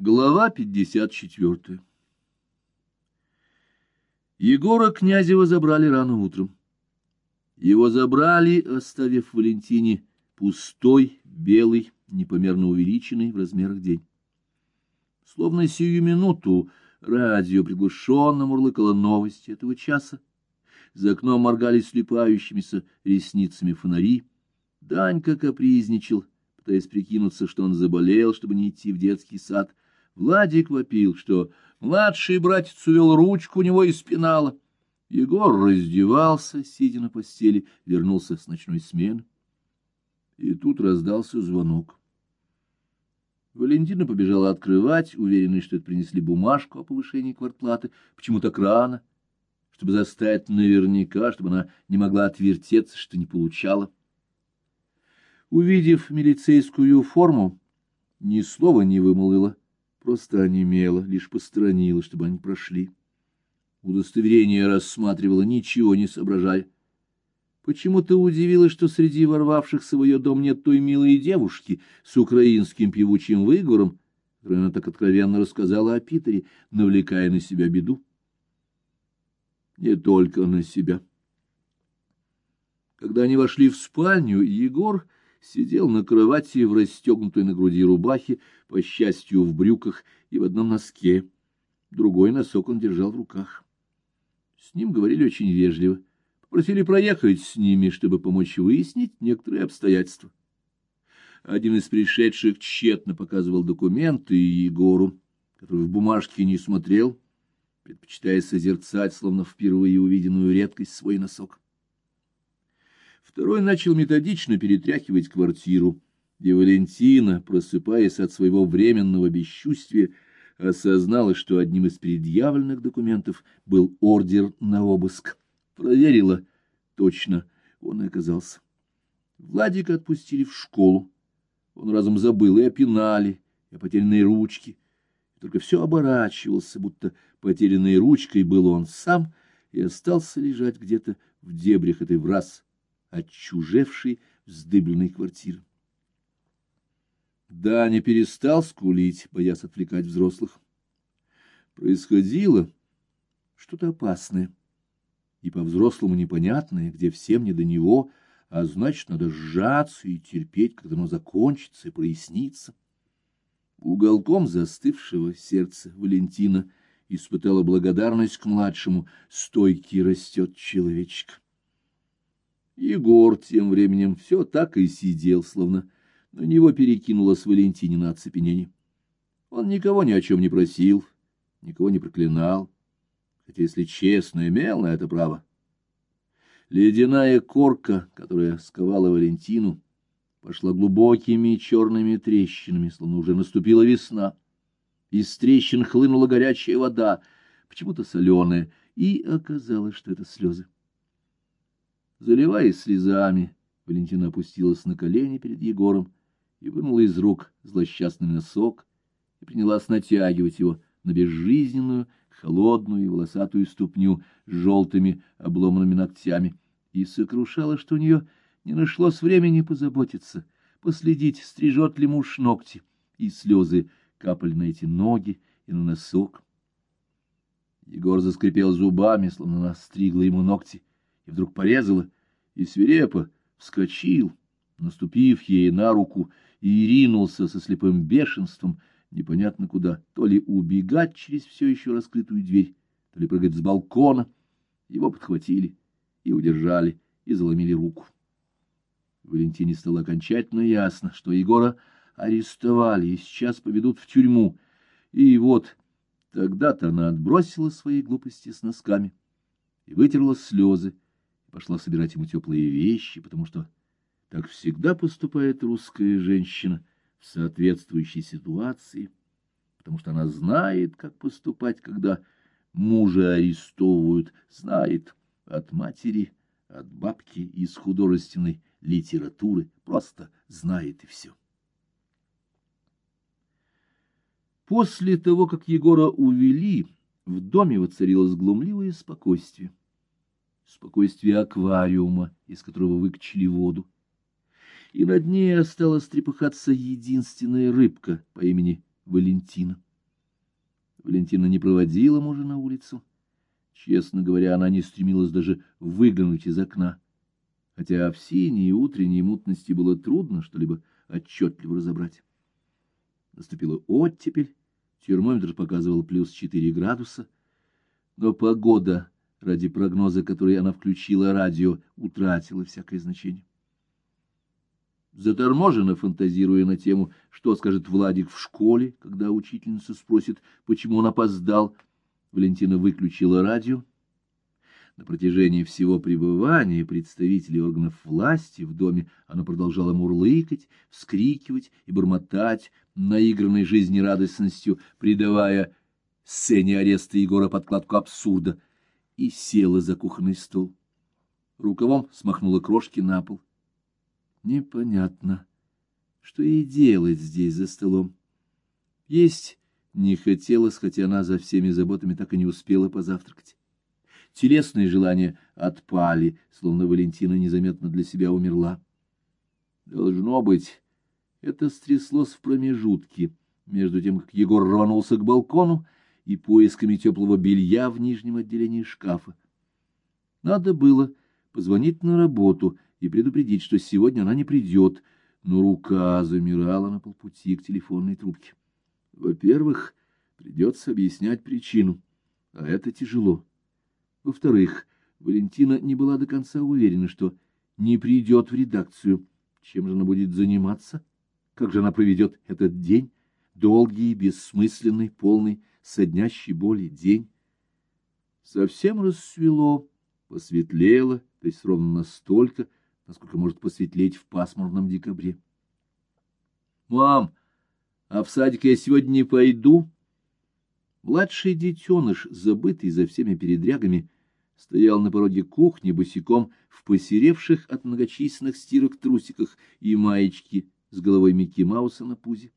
Глава 54 Егора Князева забрали рано утром. Его забрали, оставив Валентине пустой, белый, непомерно увеличенный в размерах день. Словно сию минуту радио приглушенно мурлыкало новости этого часа. За окном моргали слепающимися ресницами фонари. Данька капризничал, пытаясь прикинуться, что он заболел, чтобы не идти в детский сад — Владик вопил, что младший братец увел ручку у него из пенала. Егор раздевался, сидя на постели, вернулся с ночной смены. И тут раздался звонок. Валентина побежала открывать, уверенная, что это принесли бумажку о повышении квартплаты. Почему так рано? Чтобы заставить наверняка, чтобы она не могла отвертеться, что не получала. Увидев милицейскую форму, ни слова не вымолвила просто онемела, лишь посторонила, чтобы они прошли. Удостоверение рассматривала, ничего не соображая. Почему-то удивилась, что среди ворвавшихся в ее дом нет той милой девушки с украинским певучим выговором, которой она так откровенно рассказала о Питере, навлекая на себя беду. Не только на себя. Когда они вошли в спальню, Егор сидел на кровати в расстегнутой на груди рубахе, по счастью, в брюках и в одном носке. Другой носок он держал в руках. С ним говорили очень вежливо. Попросили проехать с ними, чтобы помочь выяснить некоторые обстоятельства. Один из пришедших тщетно показывал документы Егору, который в бумажке не смотрел, предпочитая созерцать, словно впервые увиденную редкость, свой носок. Второй начал методично перетряхивать квартиру, и Валентина, просыпаясь от своего временного бесчувствия, осознала, что одним из предъявленных документов был ордер на обыск. Проверила. Точно, он и оказался. Владика отпустили в школу. Он разом забыл и о пенале, и о потерянной ручке. Только все оборачивался, будто потерянной ручкой был он сам, и остался лежать где-то в дебрях этой враз отчужевшей вздыбленной квартиры. Даня перестал скулить, боясь отвлекать взрослых. Происходило что-то опасное и по-взрослому непонятное, где всем не до него, а значит, надо сжаться и терпеть, когда оно закончится и прояснится. Уголком застывшего сердца Валентина испытала благодарность к младшему, стойкий растет человечек. Егор тем временем все так и сидел, словно на него перекинулось Валентинина оцепенение. Он никого ни о чем не просил, никого не проклинал, хотя, если честно, имел на это право. Ледяная корка, которая сковала Валентину, пошла глубокими черными трещинами, словно уже наступила весна. Из трещин хлынула горячая вода, почему-то соленая, и оказалось, что это слезы. Заливаясь слезами, Валентина опустилась на колени перед Егором и вынула из рук злосчастный носок и принялась натягивать его на безжизненную, холодную и волосатую ступню с желтыми обломанными ногтями, и сокрушала, что у нее не нашлось времени позаботиться, последить, стрижет ли муж ногти, и слезы капали на эти ноги и на носок. Егор заскрипел зубами, словно она стригла ему ногти, и вдруг порезала, и свирепо вскочил, наступив ей на руку, и ринулся со слепым бешенством непонятно куда, то ли убегать через все еще раскрытую дверь, то ли прыгать с балкона. Его подхватили и удержали, и заломили руку. Валентине стало окончательно ясно, что Егора арестовали и сейчас поведут в тюрьму. И вот тогда-то она отбросила свои глупости с носками и вытерла слезы, пошла собирать ему теплые вещи, потому что так всегда поступает русская женщина в соответствующей ситуации, потому что она знает, как поступать, когда мужа арестовывают, знает от матери, от бабки из художественной литературы, просто знает и все. После того, как Егора увели, в доме воцарилось глумливое спокойствие спокойствие аквариума, из которого выкачали воду. И над ней осталась трепыхаться единственная рыбка по имени Валентина. Валентина не проводила мужа на улицу. Честно говоря, она не стремилась даже выглянуть из окна, хотя в синей утренней мутности было трудно что-либо отчетливо разобрать. Наступила оттепель, термометр показывал плюс четыре градуса, но погода, ради прогноза, который она включила радио, утратила всякое значение. Заторможенно фантазируя на тему, что скажет Владик в школе, когда учительница спросит, почему он опоздал, Валентина выключила радио. На протяжении всего пребывания представителей органов власти в доме она продолжала мурлыкать, вскрикивать и бормотать, наигранной жизнерадостностью, придавая сцене ареста Егора подкладку абсурда, и села за кухонный стол. Рукавом смахнула крошки на пол. Непонятно, что ей делать здесь за столом. Есть не хотелось, хотя она за всеми заботами так и не успела позавтракать. Телесные желания отпали, словно Валентина незаметно для себя умерла. Должно быть, это стряслось в промежутке, между тем, как Егор рванулся к балкону и поисками теплого белья в нижнем отделении шкафа. Надо было позвонить на работу и предупредить, что сегодня она не придет, но рука замирала на полпути к телефонной трубке. Во-первых, придется объяснять причину, а это тяжело. Во-вторых, Валентина не была до конца уверена, что не придет в редакцию. Чем же она будет заниматься? Как же она проведет этот день? Долгий, бессмысленный, полный, соднящий боли день. Совсем рассвело, посветлело, то есть ровно настолько, насколько может посветлеть в пасмурном декабре. «Мам, а в садик я сегодня не пойду. Младший детеныш, забытый за всеми передрягами, стоял на пороге кухни босиком в посеревших от многочисленных стирок трусиках и маечке с головой Микки Мауса на пузе.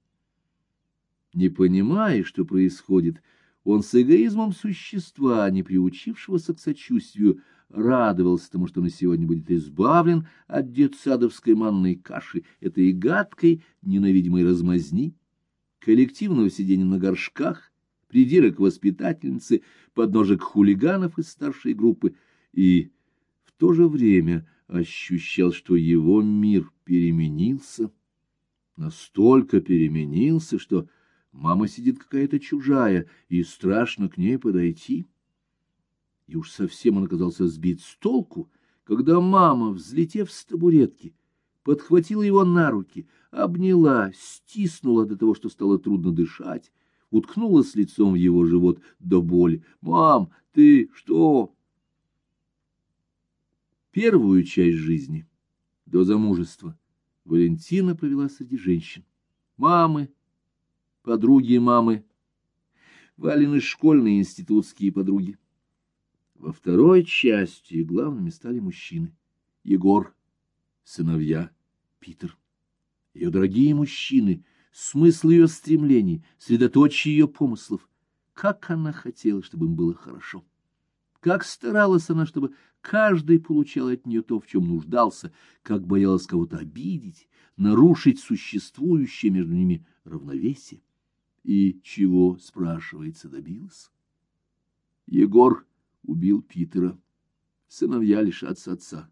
Не понимая, что происходит, он с эгоизмом существа, не приучившегося к сочувствию, радовался тому, что на сегодня будет избавлен от детсадовской манной каши, этой гадкой, ненавидимой размазни, коллективного сидения на горшках, придирок воспитательницы, подножек хулиганов из старшей группы, и в то же время ощущал, что его мир переменился, настолько переменился, что мама сидит какая-то чужая, и страшно к ней подойти. И уж совсем он оказался сбит с толку, когда мама, взлетев с табуретки, подхватила его на руки, обняла, стиснула до того, что стало трудно дышать, уткнулась лицом в его живот до боли. «Мам, ты что?» Первую часть жизни, до замужества, Валентина провела среди женщин. Мамы, подруги мамы, Валины школьные институтские подруги. Во второй части главными стали мужчины. Егор, сыновья, Питер. Ее дорогие мужчины, смысл ее стремлений, средоточие ее помыслов. Как она хотела, чтобы им было хорошо. Как старалась она, чтобы каждый получал от нее то, в чем нуждался, как боялась кого-то обидеть, нарушить существующее между ними равновесие. И чего, спрашивается, добилась? Егор убил Питера. Сыновья лишатся отца.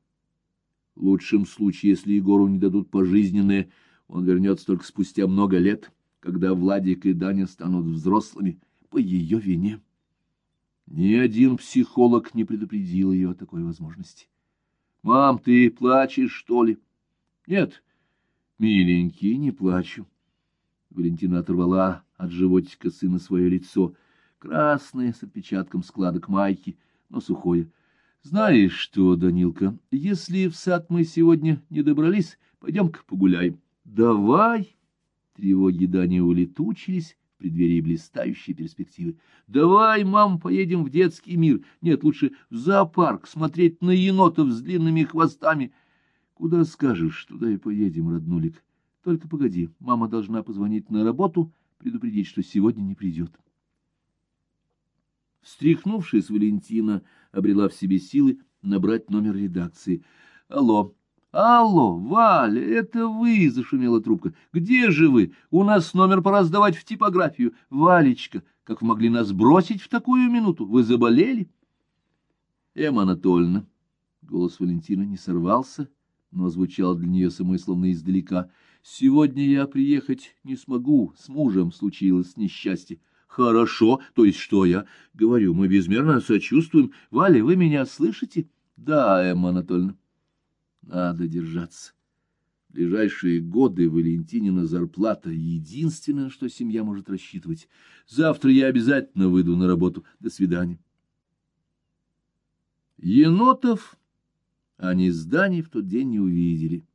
В лучшем случае, если Егору не дадут пожизненное, он вернется только спустя много лет, когда Владик и Даня станут взрослыми по ее вине. Ни один психолог не предупредил ее о такой возможности. «Мам, ты плачешь, что ли?» «Нет, миленький, не плачу». Валентина оторвала от животика сына свое лицо, красное, с отпечатком складок майки, но сухое. Знаешь что, Данилка, если в сад мы сегодня не добрались, пойдем-ка погуляем. Давай! Тревоги Дани улетучились в преддверии блистающей перспективы. Давай, мам, поедем в детский мир. Нет, лучше в зоопарк, смотреть на енотов с длинными хвостами. Куда скажешь, туда и поедем, роднулик. Только погоди, мама должна позвонить на работу, предупредить, что сегодня не придет. Встряхнувшись, Валентина обрела в себе силы набрать номер редакции. «Алло! Алло, Валя, это вы!» — зашумела трубка. «Где же вы? У нас номер пора сдавать в типографию. Валечка, Как вы могли нас бросить в такую минуту? Вы заболели? Эмма Анатольевна. Голос Валентина не сорвался, но звучал для нее самой словно издалека. Сегодня я приехать не смогу, с мужем случилось несчастье. Хорошо, то есть что я? Говорю, мы безмерно сочувствуем. Валя, вы меня слышите? Да, Эмма Анатольевна. Надо держаться. В ближайшие годы Валентинина зарплата — единственное, что семья может рассчитывать. Завтра я обязательно выйду на работу. До свидания. Енотов они зданий в тот день не увидели.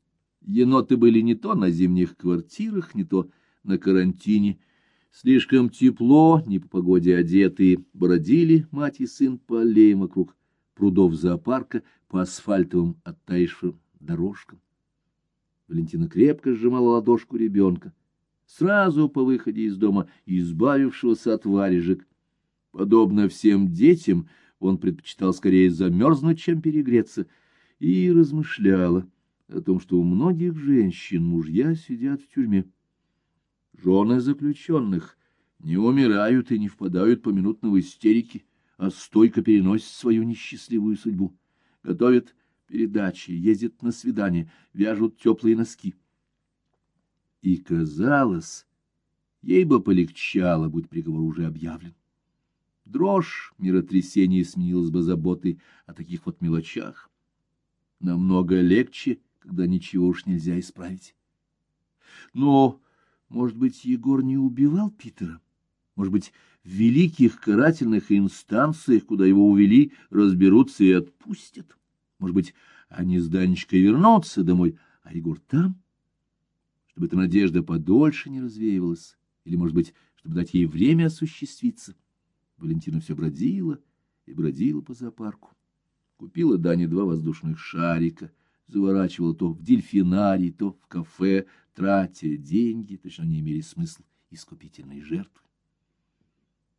Еноты были не то на зимних квартирах, не то на карантине. Слишком тепло, не по погоде одетые, бродили мать и сын по аллеям вокруг прудов зоопарка, по асфальтовым оттаившим дорожкам. Валентина крепко сжимала ладошку ребенка, сразу по выходе из дома, избавившегося от варежек. Подобно всем детям, он предпочитал скорее замерзнуть, чем перегреться, и размышляла о том, что у многих женщин мужья сидят в тюрьме. Жены заключенных не умирают и не впадают поминутно в истерики, а стойко переносят свою несчастливую судьбу, готовят передачи, ездят на свидания, вяжут теплые носки. И, казалось, ей бы полегчало, будь приговор уже объявлен. Дрожь миротрясения сменилась бы заботой о таких вот мелочах. Намного легче, когда ничего уж нельзя исправить. Но, может быть, Егор не убивал Питера? Может быть, в великих карательных инстанциях, куда его увели, разберутся и отпустят? Может быть, они с Данечкой вернутся домой, а Егор там? Чтобы эта надежда подольше не развеивалась. Или, может быть, чтобы дать ей время осуществиться. Валентина все бродила и бродила по зоопарку. Купила Дане два воздушных шарика, заворачивала то в дельфинарий, то в кафе, тратя деньги, точно не имели смысла искупительной жертвы.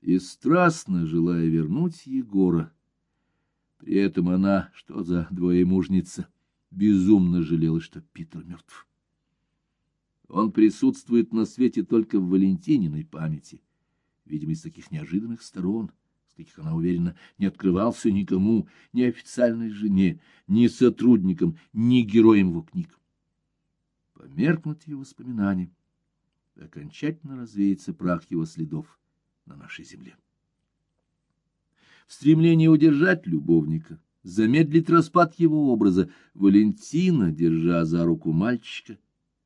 И страстно желая вернуть Егора, при этом она, что за двоемужница, безумно жалела, что Питер мертв. Он присутствует на свете только в Валентининой памяти, видимо, из таких неожиданных сторон, с каких она уверена, не открывался никому, ни официальной жене, ни сотрудникам, ни героям его книг. Померкнут ее воспоминания, окончательно развеется прах его следов на нашей земле в стремлении удержать любовника, замедлить распад его образа, Валентина, держа за руку мальчика,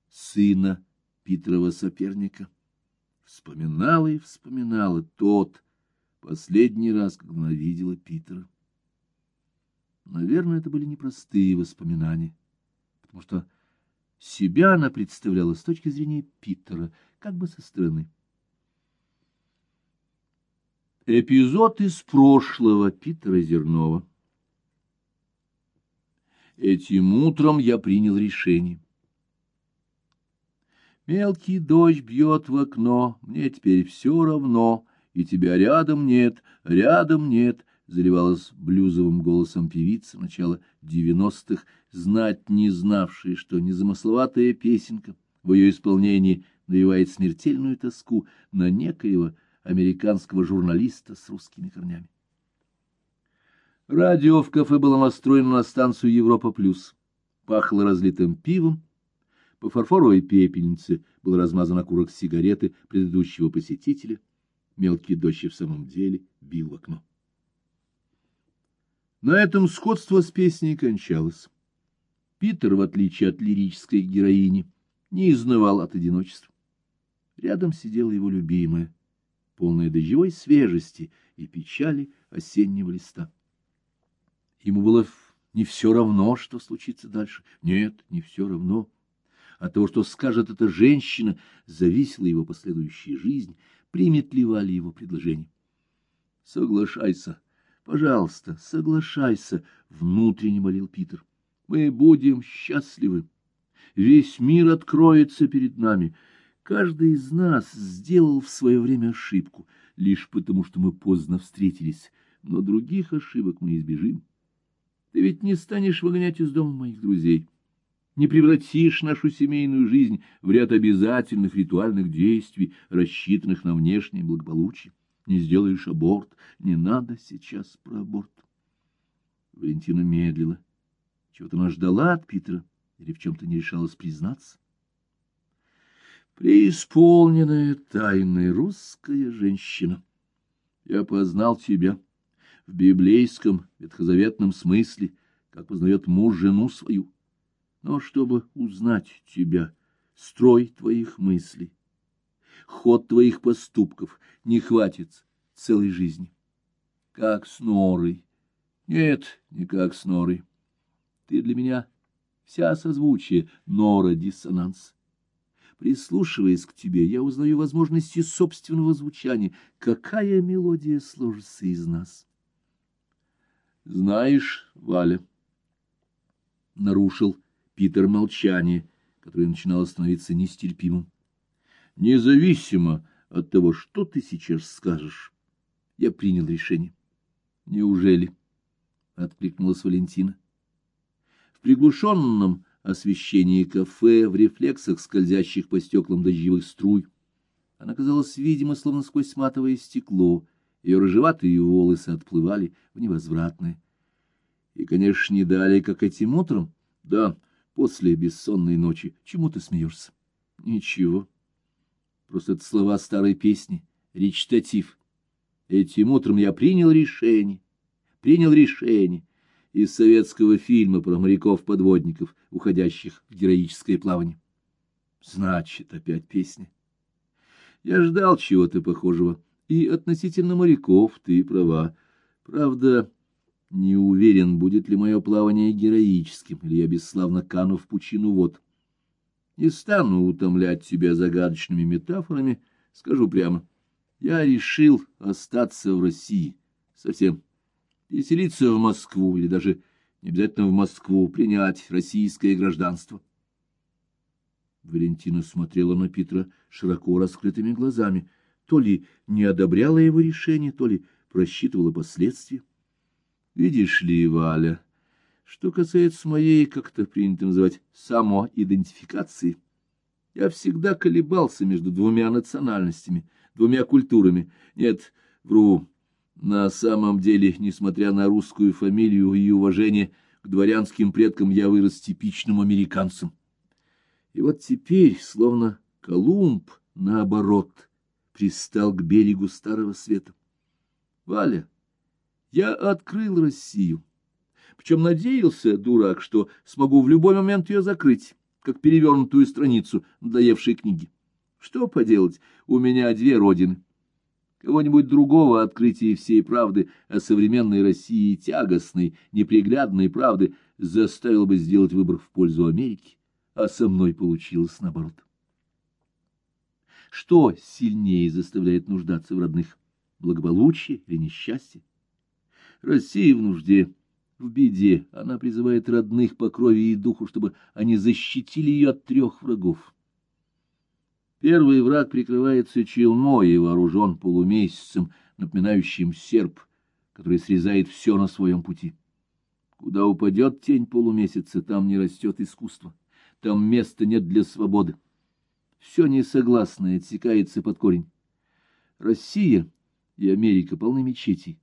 сына Питерова соперника, вспоминала и вспоминала тот последний раз, когда она видела Питера. Наверное, это были непростые воспоминания, потому что себя она представляла с точки зрения Питера, как бы со стороны. Эпизод из прошлого Питера Зернова. Этим утром я принял решение. Мелкий дождь бьет в окно, мне теперь все равно, и тебя рядом нет, рядом нет, заливалась блюзовым голосом певица начала девяностых, знать не знавшая, что незамысловатая песенка в ее исполнении навевает смертельную тоску на некоего американского журналиста с русскими корнями. Радио в кафе было настроено на станцию Европа плюс. Пахло разлитым пивом. По фарфоровой пепельнице был размазан окурок сигареты предыдущего посетителя. Мелкий дождь в самом деле бил в окно. На этом сходство с песней кончалось. Питер, в отличие от лирической героини, не изнывал от одиночества. Рядом сидела его любимая, полная дождевой свежести и печали осеннего листа. Ему было не все равно, что случится дальше. Нет, не все равно. От того, что скажет эта женщина, зависела его последующая жизнь, примет ли Валя его предложение. Соглашайся, пожалуйста, соглашайся, внутренне молил Питер. Мы будем счастливы. Весь мир откроется перед нами. Каждый из нас сделал в свое время ошибку, лишь потому, что мы поздно встретились, но других ошибок мы избежим. Ты ведь не станешь выгонять из дома моих друзей, не превратишь нашу семейную жизнь в ряд обязательных ритуальных действий, рассчитанных на внешнее благополучие. не сделаешь аборт. Не надо сейчас про аборт. Валентина медлила. Чего-то она ждала от Питера или в чем-то не решалась признаться. Преисполненная тайной русская женщина. Я познал тебя в библейском, ветхозаветном смысле, как познает муж жену свою. Но чтобы узнать тебя, строй твоих мыслей, ход твоих поступков не хватит целой жизни. Как с Норой. Нет, не как с Норой. Ты для меня вся созвучие, Нора — диссонанс. Прислушиваясь к тебе, я узнаю возможности собственного звучания. Какая мелодия сложится из нас? Знаешь, Валя, нарушил Питер молчание, которое начинало становиться нестерпимым. Независимо от того, что ты сейчас скажешь, я принял решение. Неужели? — откликнулась Валентина. В приглушенном освещении кафе, в рефлексах скользящих по стеклам дождевых струй, она казалась видимо, словно сквозь матовое стекло, ее рыжеватые волосы отплывали в невозвратное. И, конечно, не далее, как этим утром, да, после бессонной ночи. Чему ты смеешься? Ничего. Просто это слова старой песни, речитатив. Этим утром я принял решение, принял решение из советского фильма про моряков-подводников, уходящих в героическое плавание. Значит, опять песня. Я ждал чего-то похожего, и относительно моряков ты права. Правда, не уверен, будет ли мое плавание героическим, или я бесславно кану в пучину вод. Не стану утомлять тебя загадочными метафорами, скажу прямо. Я решил остаться в России совсем, переселиться в Москву или даже не обязательно в Москву, принять российское гражданство. Валентина смотрела на Питера широко раскрытыми глазами, то ли не одобряла его решение, то ли просчитывала последствия. Видишь ли, Валя, что касается моей, как это принято называть, самоидентификации, я всегда колебался между двумя национальностями, двумя культурами. Нет, вру, на самом деле, несмотря на русскую фамилию и уважение к дворянским предкам, я вырос типичным американцем. И вот теперь, словно Колумб, наоборот, пристал к берегу Старого Света. Валя, я открыл Россию причем надеялся, дурак, что смогу в любой момент ее закрыть, как перевернутую страницу надоевшей книги. Что поделать, у меня две родины. Кого-нибудь другого открытие всей правды о современной России, тягостной, неприглядной правды, заставило бы сделать выбор в пользу Америки, а со мной получилось наоборот. Что сильнее заставляет нуждаться в родных? Благополучие или несчастье? Россия в нужде, в беде. Она призывает родных по крови и духу, чтобы они защитили ее от трех врагов. Первый враг прикрывается челмой и вооружен полумесяцем, напоминающим серп, который срезает все на своем пути. Куда упадет тень полумесяца, там не растет искусство, там места нет для свободы. Все несогласное отсекается под корень. Россия и Америка полны мечетей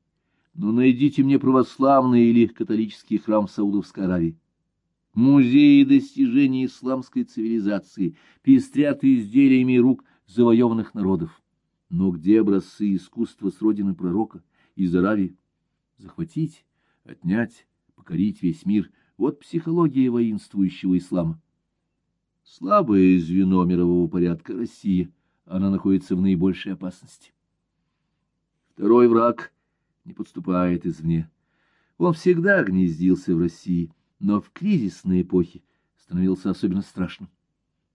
но найдите мне православный или католический храм в Саудовской Аравии. Музеи достижений исламской цивилизации пестрят изделиями рук завоеванных народов. Но где образцы искусства с родины пророка, из Аравии? Захватить, отнять, покорить весь мир — вот психология воинствующего ислама. Слабое звено мирового порядка Россия, она находится в наибольшей опасности. Второй враг — не подступает извне. Он всегда гнездился в России, но в кризисные эпохи становился особенно страшным.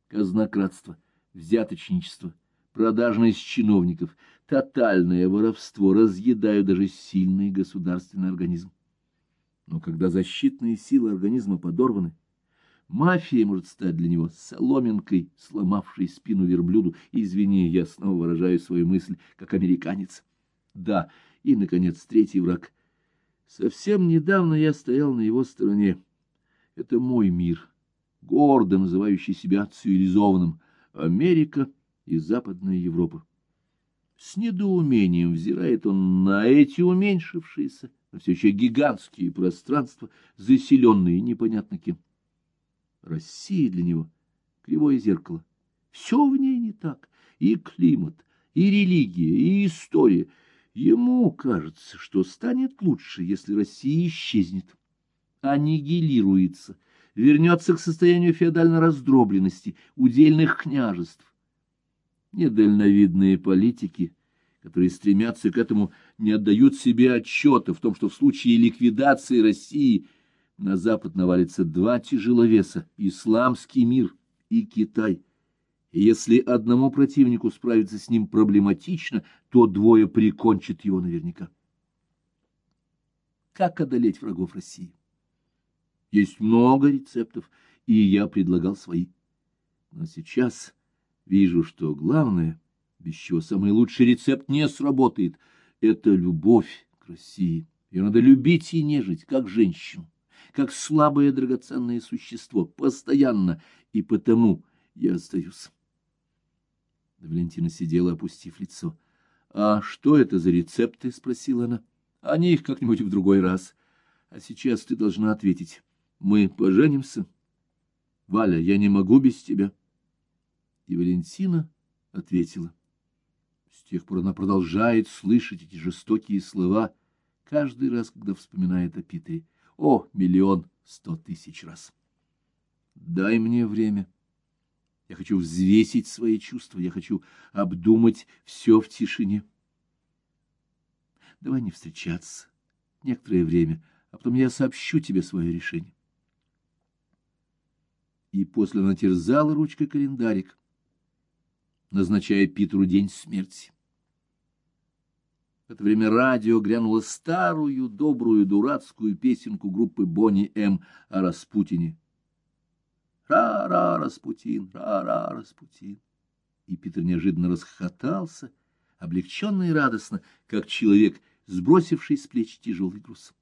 Казнократство, взяточничество, продажность чиновников, тотальное воровство разъедают даже сильный государственный организм. Но когда защитные силы организма подорваны, мафия может стать для него соломинкой, сломавшей спину верблюду. Извини, я снова выражаю свою мысль, как американец. Да, и, наконец, третий враг. Совсем недавно я стоял на его стороне. Это мой мир, гордо называющий себя цивилизованным. Америка и Западная Европа. С недоумением взирает он на эти уменьшившиеся, но все еще гигантские пространства, заселенные непонятно кем. Россия для него — кривое зеркало. Все в ней не так. И климат, и религия, и история. Ему кажется, что станет лучше, если Россия исчезнет, аннигилируется, вернется к состоянию феодальной раздробленности, удельных княжеств. Недальновидные политики, которые стремятся к этому, не отдают себе отчета в том, что в случае ликвидации России на Запад навалится два тяжеловеса — исламский мир и Китай — и если одному противнику справиться с ним проблематично, то двое прикончат его наверняка. Как одолеть врагов России? Есть много рецептов, и я предлагал свои. Но сейчас вижу, что главное, без чего самый лучший рецепт не сработает, это любовь к России. Ее надо любить и нежить, как женщину, как слабое драгоценное существо, постоянно, и потому я остаюсь. Валентина сидела, опустив лицо. — А что это за рецепты? — спросила она. — Они их как-нибудь в другой раз. А сейчас ты должна ответить. Мы поженимся? Валя, я не могу без тебя. И Валентина ответила. С тех пор она продолжает слышать эти жестокие слова каждый раз, когда вспоминает о Питере. О, миллион сто тысяч раз! Дай мне время. — я хочу взвесить свои чувства, я хочу обдумать все в тишине. Давай не встречаться некоторое время, а потом я сообщу тебе свое решение. И после она терзала ручкой календарик, назначая Питеру день смерти. В это время радио грянуло старую, добрую, дурацкую песенку группы Бонни М. о Распутине Ра-ра, Распутин, ра-ра, Распутин. И Питер неожиданно расхохотался, облегченно и радостно, как человек, сбросивший с плеч тяжелый груз.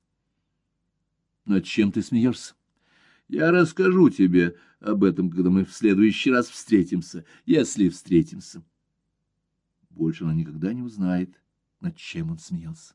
— Над чем ты смеешься? — Я расскажу тебе об этом, когда мы в следующий раз встретимся, если встретимся. Больше она никогда не узнает, над чем он смеялся.